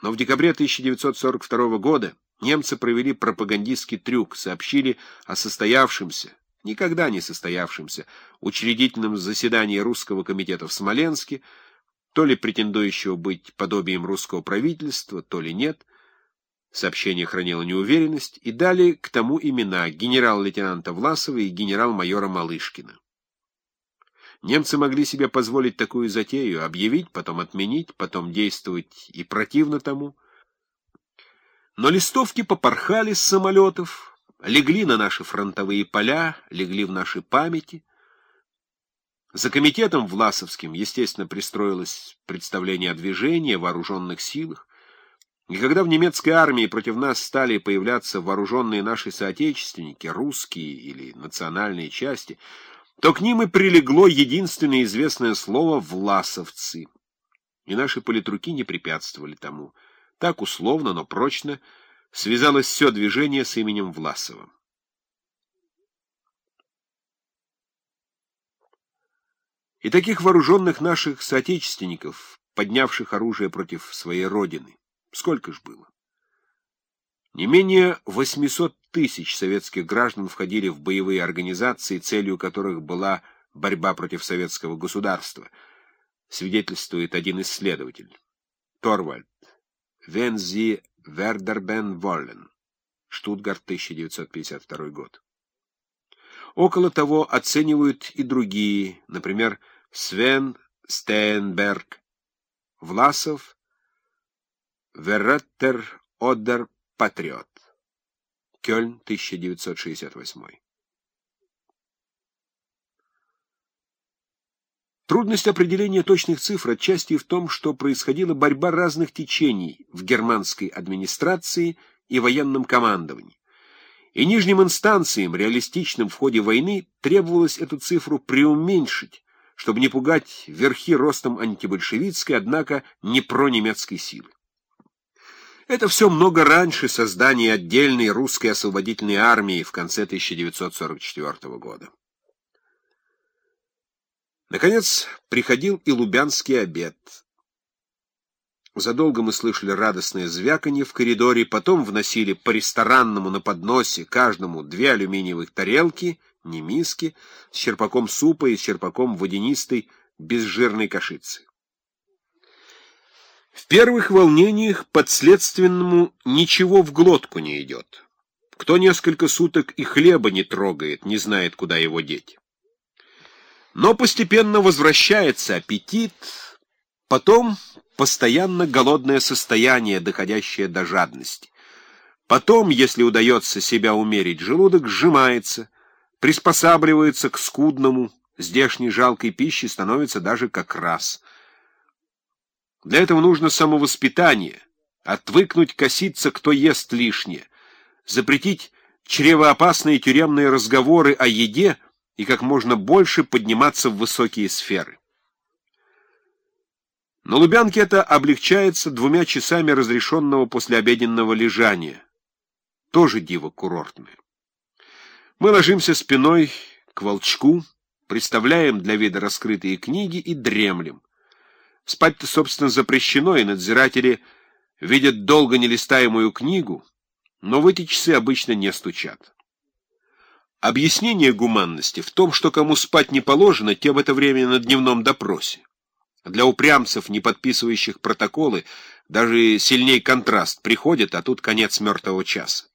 Но в декабре 1942 года немцы провели пропагандистский трюк, сообщили о состоявшемся, никогда не состоявшемся, учредительном заседании Русского комитета в Смоленске, то ли претендующего быть подобием русского правительства, то ли нет. Сообщение хранило неуверенность, и дали к тому имена генерал-лейтенанта Власова и генерал-майора Малышкина. Немцы могли себе позволить такую затею — объявить, потом отменить, потом действовать и противно тому. Но листовки попорхали с самолетов, легли на наши фронтовые поля, легли в наши памяти. За комитетом Власовским, естественно, пристроилось представление о движении, вооруженных силах. И когда в немецкой армии против нас стали появляться вооруженные наши соотечественники, русские или национальные части — то к ним и прилегло единственное известное слово «власовцы». И наши политруки не препятствовали тому. Так условно, но прочно связалось все движение с именем Власова. И таких вооруженных наших соотечественников, поднявших оружие против своей родины, сколько ж было? Не менее 800 тысяч советских граждан входили в боевые организации, целью которых была борьба против советского государства, свидетельствует один исследователь. Торвальд. Sie Werderben wollen. Штутгарт, 1952 год. Около того оценивают и другие, например, Свен Стейнберг, Власов, Вереттер Одер Патриот. Кёльн, 1968. Трудность определения точных цифр отчасти в том, что происходила борьба разных течений в германской администрации и военном командовании. И нижним инстанциям, реалистичным в ходе войны, требовалось эту цифру преуменьшить, чтобы не пугать верхи ростом антибольшевистской, однако не пронемецкой силы. Это все много раньше создания отдельной русской освободительной армии в конце 1944 года. Наконец, приходил и лубянский обед. Задолго мы слышали радостное звяканье в коридоре, потом вносили по ресторанному на подносе каждому две алюминиевых тарелки, не миски, с черпаком супа и с черпаком водянистой безжирной кашицы. В первых волнениях подследственному ничего в глотку не идет. Кто несколько суток и хлеба не трогает, не знает, куда его деть. Но постепенно возвращается аппетит, потом постоянно голодное состояние, доходящее до жадности. Потом, если удается себя умерить, желудок сжимается, приспосабливается к скудному, здешней жалкой пищи становится даже как раз – для этого нужно самовоспитание, отвыкнуть коситься, кто ест лишнее, запретить чревоопасные тюремные разговоры о еде и как можно больше подниматься в высокие сферы. На Лубянке это облегчается двумя часами разрешенного послеобеденного лежания. Тоже диво курортное. Мы ложимся спиной к волчку, представляем для вида раскрытые книги и дремлем. Спать-то, собственно, запрещено, и надзиратели видят долго нелистаемую книгу, но в эти часы обычно не стучат. Объяснение гуманности в том, что кому спать не положено, те в это время на дневном допросе. Для упрямцев, не подписывающих протоколы, даже сильней контраст приходит, а тут конец мертвого часа.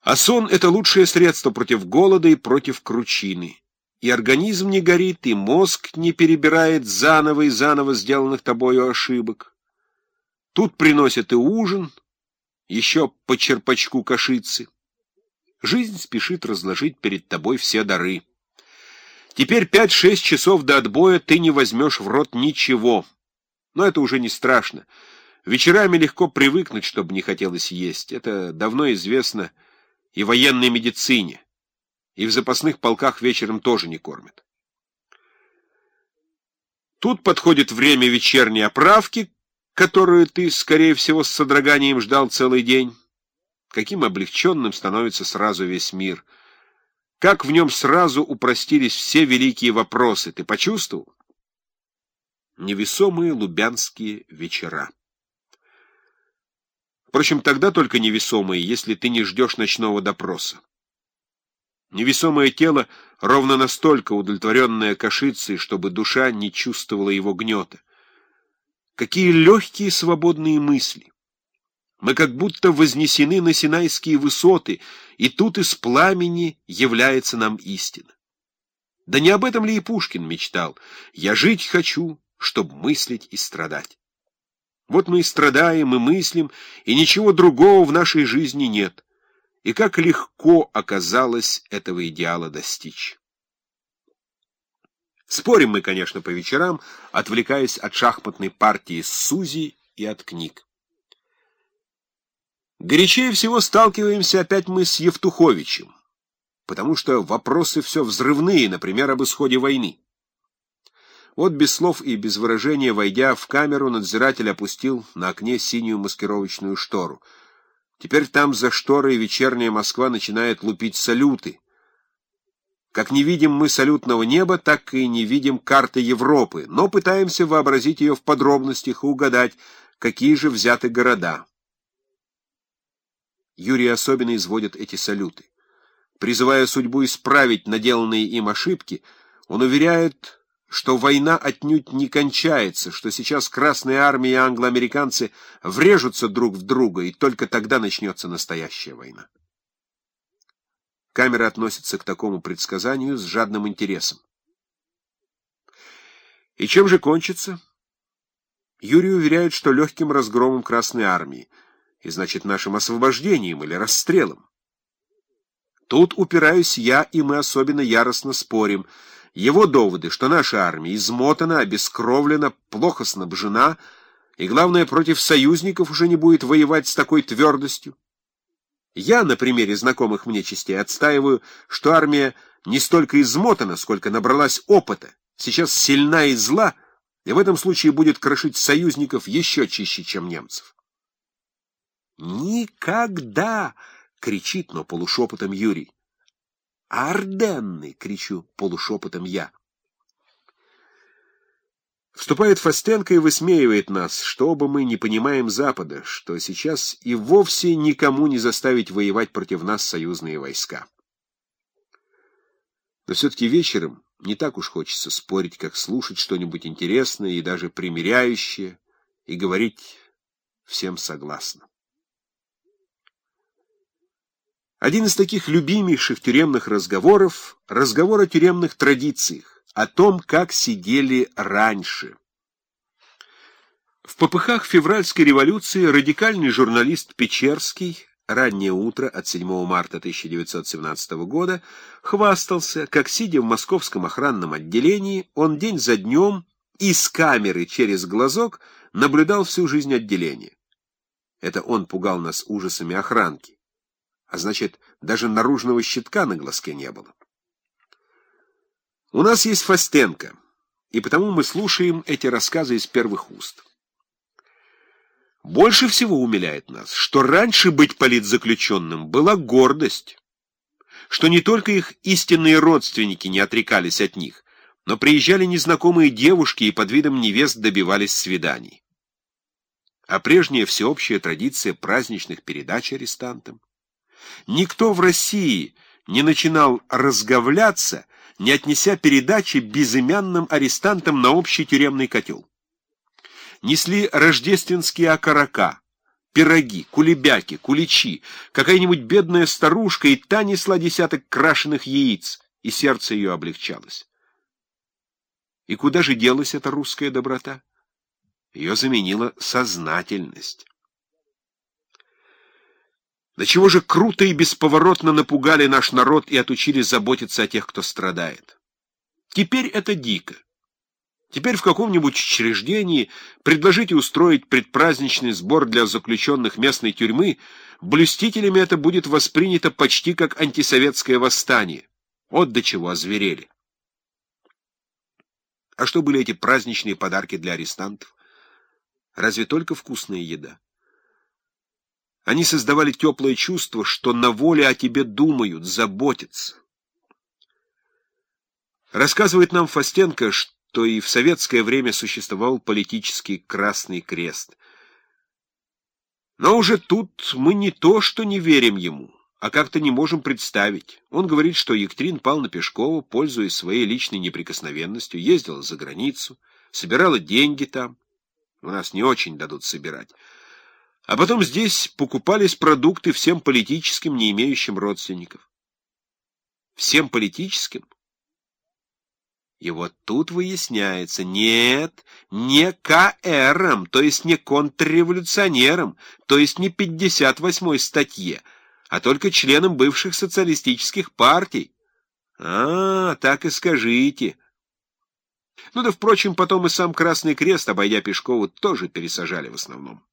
А сон — это лучшее средство против голода и против кручины и организм не горит, и мозг не перебирает заново и заново сделанных тобою ошибок. Тут приносят и ужин, еще по черпачку кашицы. Жизнь спешит разложить перед тобой все дары. Теперь пять-шесть часов до отбоя ты не возьмешь в рот ничего. Но это уже не страшно. Вечерами легко привыкнуть, чтобы не хотелось есть. Это давно известно и военной медицине и в запасных полках вечером тоже не кормят. Тут подходит время вечерней оправки, которую ты, скорее всего, с содроганием ждал целый день. Каким облегченным становится сразу весь мир. Как в нем сразу упростились все великие вопросы. Ты почувствовал? невесомые лубянские вечера. Впрочем, тогда только невесомые, если ты не ждешь ночного допроса. Невесомое тело ровно настолько удовлетворенное кашицей, чтобы душа не чувствовала его гнета. Какие легкие свободные мысли! Мы как будто вознесены на Синайские высоты, и тут из пламени является нам истина. Да не об этом ли и Пушкин мечтал? «Я жить хочу, чтобы мыслить и страдать». Вот мы и страдаем, и мыслим, и ничего другого в нашей жизни нет. И как легко оказалось этого идеала достичь. Спорим мы, конечно, по вечерам, отвлекаясь от шахматной партии с Сузи и от книг. Горячее всего сталкиваемся опять мы с Евтуховичем, потому что вопросы все взрывные, например, об исходе войны. Вот без слов и без выражения, войдя в камеру, надзиратель опустил на окне синюю маскировочную штору. Теперь там за шторой вечерняя Москва начинает лупить салюты. Как не видим мы салютного неба, так и не видим карты Европы, но пытаемся вообразить ее в подробностях и угадать, какие же взяты города. Юрий особенно изводит эти салюты. Призывая судьбу исправить наделанные им ошибки, он уверяет, что война отнюдь не кончается, что сейчас Красная Армия и англоамериканцы врежутся друг в друга, и только тогда начнется настоящая война. Камера относится к такому предсказанию с жадным интересом. И чем же кончится? Юрий уверяет, что легким разгромом Красной Армии — и значит нашим освобождением или расстрелом. Тут упираюсь я, и мы особенно яростно спорим. Его доводы, что наша армия измотана, обескровлена, плохо снабжена, и, главное, против союзников уже не будет воевать с такой твердостью. Я, на примере знакомых мне частей, отстаиваю, что армия не столько измотана, сколько набралась опыта, сейчас сильна и зла, и в этом случае будет крошить союзников еще чище, чем немцев. «Никогда!» — кричит, но полушепотом Юрий. «Арденны!» — кричу полушепотом я. Вступает Фастенко и высмеивает нас, что оба мы не понимаем Запада, что сейчас и вовсе никому не заставить воевать против нас союзные войска. Но все-таки вечером не так уж хочется спорить, как слушать что-нибудь интересное и даже примиряющее, и говорить всем согласно. Один из таких любимейших тюремных разговоров — разговор о тюремных традициях, о том, как сидели раньше. В попыхах февральской революции радикальный журналист Печерский раннее утро от 7 марта 1917 года хвастался, как, сидя в московском охранном отделении, он день за днем из камеры через глазок наблюдал всю жизнь отделения. Это он пугал нас ужасами охранки а значит, даже наружного щитка на глазке не было. У нас есть Фастенко, и потому мы слушаем эти рассказы из первых уст. Больше всего умиляет нас, что раньше быть политзаключенным была гордость, что не только их истинные родственники не отрекались от них, но приезжали незнакомые девушки и под видом невест добивались свиданий. А прежняя всеобщая традиция праздничных передач арестантам, Никто в России не начинал разговляться, не отнеся передачи безымянным арестантам на общий тюремный котел. Несли рождественские окорока, пироги, кулебяки, куличи, какая-нибудь бедная старушка, и та несла десяток крашеных яиц, и сердце ее облегчалось. И куда же делась эта русская доброта? Ее заменила сознательность. До чего же круто и бесповоротно напугали наш народ и отучили заботиться о тех, кто страдает. Теперь это дико. Теперь в каком-нибудь учреждении предложите устроить предпраздничный сбор для заключенных местной тюрьмы, блюстителями это будет воспринято почти как антисоветское восстание. Вот до чего озверели. А что были эти праздничные подарки для арестантов? Разве только вкусная еда? Они создавали теплое чувство, что на воле о тебе думают, заботятся. Рассказывает нам Фастенко, то и в советское время существовал политический Красный Крест. Но уже тут мы не то, что не верим ему, а как-то не можем представить. Он говорит, что Екатерина Павловна Пешкова, пользуясь своей личной неприкосновенностью, ездила за границу, собирала деньги там. У нас не очень дадут собирать. А потом здесь покупались продукты всем политическим, не имеющим родственников. Всем политическим? И вот тут выясняется, нет, не КРом, то есть не контрреволюционером, то есть не 58-й статье, а только членам бывших социалистических партий. А, так и скажите. Ну да, впрочем, потом и сам Красный Крест, обойдя Пешкову, тоже пересажали в основном.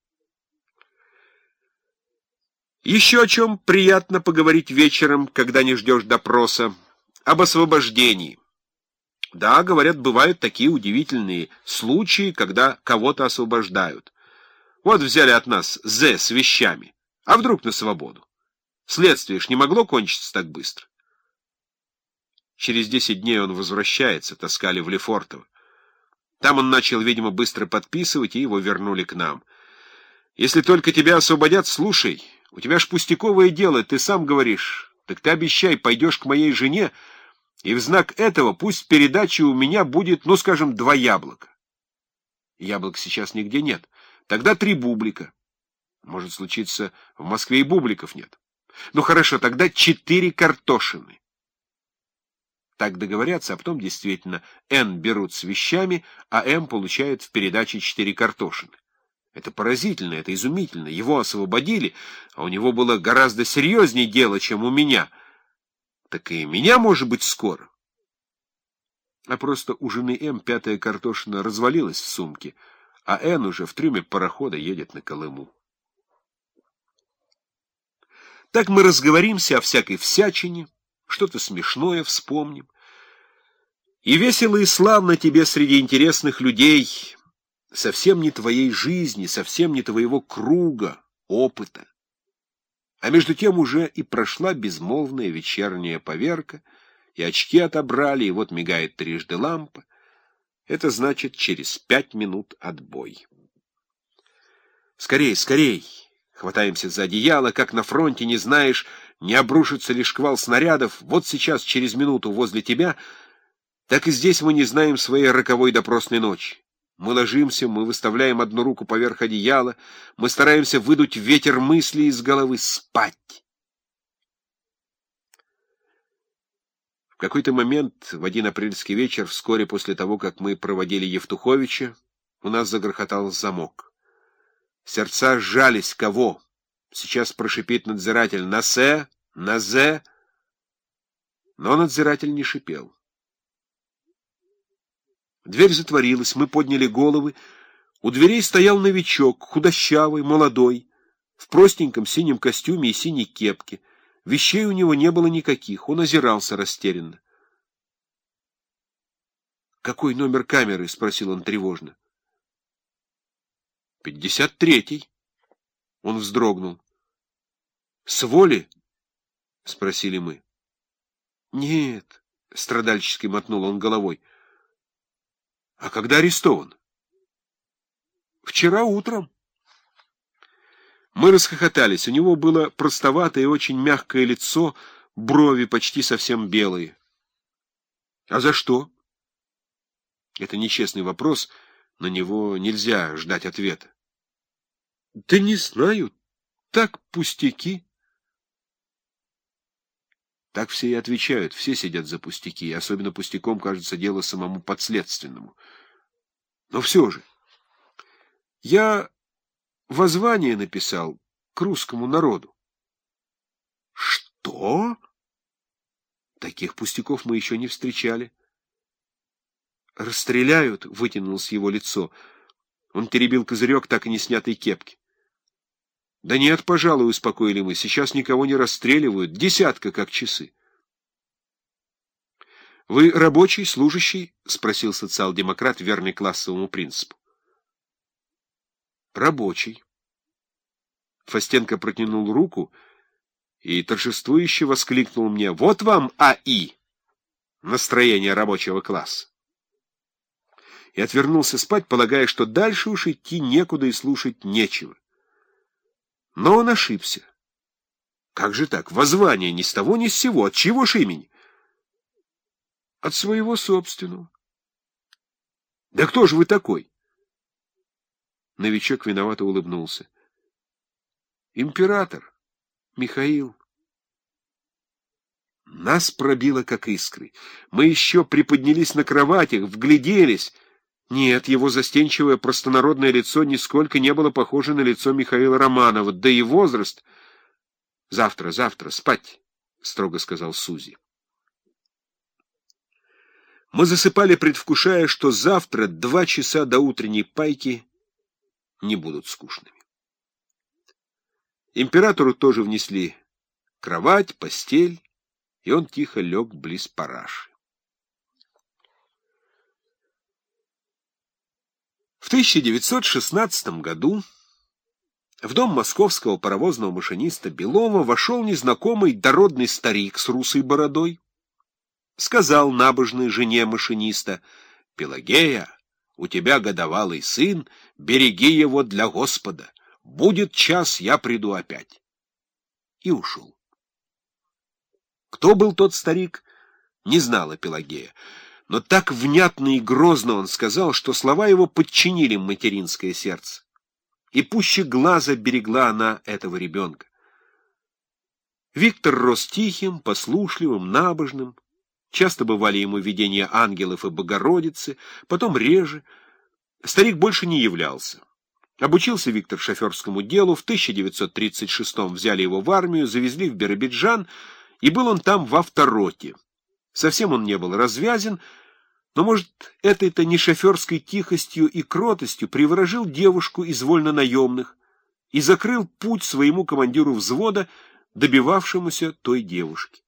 Еще о чем приятно поговорить вечером, когда не ждешь допроса, об освобождении. Да, говорят, бывают такие удивительные случаи, когда кого-то освобождают. Вот взяли от нас З с вещами. А вдруг на свободу? Следствие ж не могло кончиться так быстро. Через десять дней он возвращается, таскали в Лефортово. Там он начал, видимо, быстро подписывать, и его вернули к нам. Если только тебя освободят, слушай, у тебя ж пустяковое дело, ты сам говоришь. Так ты обещай, пойдешь к моей жене, и в знак этого пусть передачи у меня будет, ну, скажем, два яблока. Яблок сейчас нигде нет. Тогда три бублика. Может случиться, в Москве и бубликов нет. Ну, хорошо, тогда четыре картошины. Так договорятся, а потом действительно Н берут с вещами, а М получает в передаче четыре картошины. Это поразительно, это изумительно. Его освободили, а у него было гораздо серьезнее дело, чем у меня — так и меня, может быть, скоро. А просто у жены М пятая картошина развалилась в сумке, а Н уже в трюме парохода едет на Колыму. Так мы разговоримся о всякой всячине, что-то смешное вспомним. И весело и славно тебе среди интересных людей, совсем не твоей жизни, совсем не твоего круга, опыта. А между тем уже и прошла безмолвная вечерняя поверка, и очки отобрали, и вот мигает трижды лампа. Это значит через пять минут отбой. Скорей, скорей! Хватаемся за одеяло, как на фронте, не знаешь, не обрушится ли шквал снарядов. Вот сейчас, через минуту, возле тебя, так и здесь мы не знаем своей роковой допросной ночи. Мы ложимся, мы выставляем одну руку поверх одеяла, мы стараемся выдуть ветер мысли из головы спать. В какой-то момент, в один апрельский вечер, вскоре после того, как мы проводили Евтуховича, у нас загрохотал замок. Сердца сжались. Кого? Сейчас прошипит надзиратель. На «се», на «зе». Но надзиратель не шипел. Дверь затворилась, мы подняли головы. У дверей стоял новичок, худощавый, молодой, в простеньком синем костюме и синей кепке. Вещей у него не было никаких, он озирался растерянно. «Какой номер камеры?» — спросил он тревожно. «Пятьдесят третий». Он вздрогнул. «С воли?» — спросили мы. «Нет», — страдальчески мотнул он головой. А когда арестован? Вчера утром. Мы расхохотались. У него было простоватое и очень мягкое лицо, брови почти совсем белые. А за что? Это нечестный вопрос, на него нельзя ждать ответа. Да не знаю, так пустяки. Так все и отвечают, все сидят за пустяки, и особенно пустяком кажется дело самому подследственному. Но все же, я воззвание написал к русскому народу. Что? Таких пустяков мы еще не встречали. Расстреляют, вытянулось его лицо. Он теребил козырек так и не снятой кепки. Да нет, пожалуй, успокоили мы. Сейчас никого не расстреливают. Десятка, как часы. Вы рабочий, служащий? Спросил социал-демократ, верный классовому принципу. Рабочий. Фастенко протянул руку и торжествующе воскликнул мне. Вот вам АИ! Настроение рабочего класса. и отвернулся спать, полагая, что дальше уж идти некуда и слушать нечего. Но он ошибся. Как же так? Воззвание ни с того ни с сего. От чего ж имени? От своего собственного. Да кто же вы такой? Новичок виновато улыбнулся. Император. Михаил. Нас пробило, как искры. Мы еще приподнялись на кроватях, вгляделись. Нет, его застенчивое простонародное лицо нисколько не было похоже на лицо Михаила Романова, да и возраст... Завтра, завтра, спать, — строго сказал Сузи. Мы засыпали, предвкушая, что завтра два часа до утренней пайки не будут скучными. Императору тоже внесли кровать, постель, и он тихо лег близ параши. В 1916 году в дом московского паровозного машиниста Белова вошел незнакомый дородный старик с русой бородой. Сказал набожной жене машиниста, «Пелагея, у тебя годовалый сын, береги его для Господа. Будет час, я приду опять». И ушел. Кто был тот старик, не знала Пелагея, но так внятно и грозно он сказал, что слова его подчинили материнское сердце. И пуще глаза берегла она этого ребенка. Виктор рос тихим, послушливым, набожным. Часто бывали ему видения ангелов и Богородицы, потом реже. Старик больше не являлся. Обучился Виктор шоферскому делу, в 1936 взяли его в армию, завезли в Биробиджан — и был он там в автороте. Совсем он не был развязен, но, может, этой-то не шоферской тихостью и кротостью приворожил девушку из вольно-наемных и закрыл путь своему командиру взвода, добивавшемуся той девушки.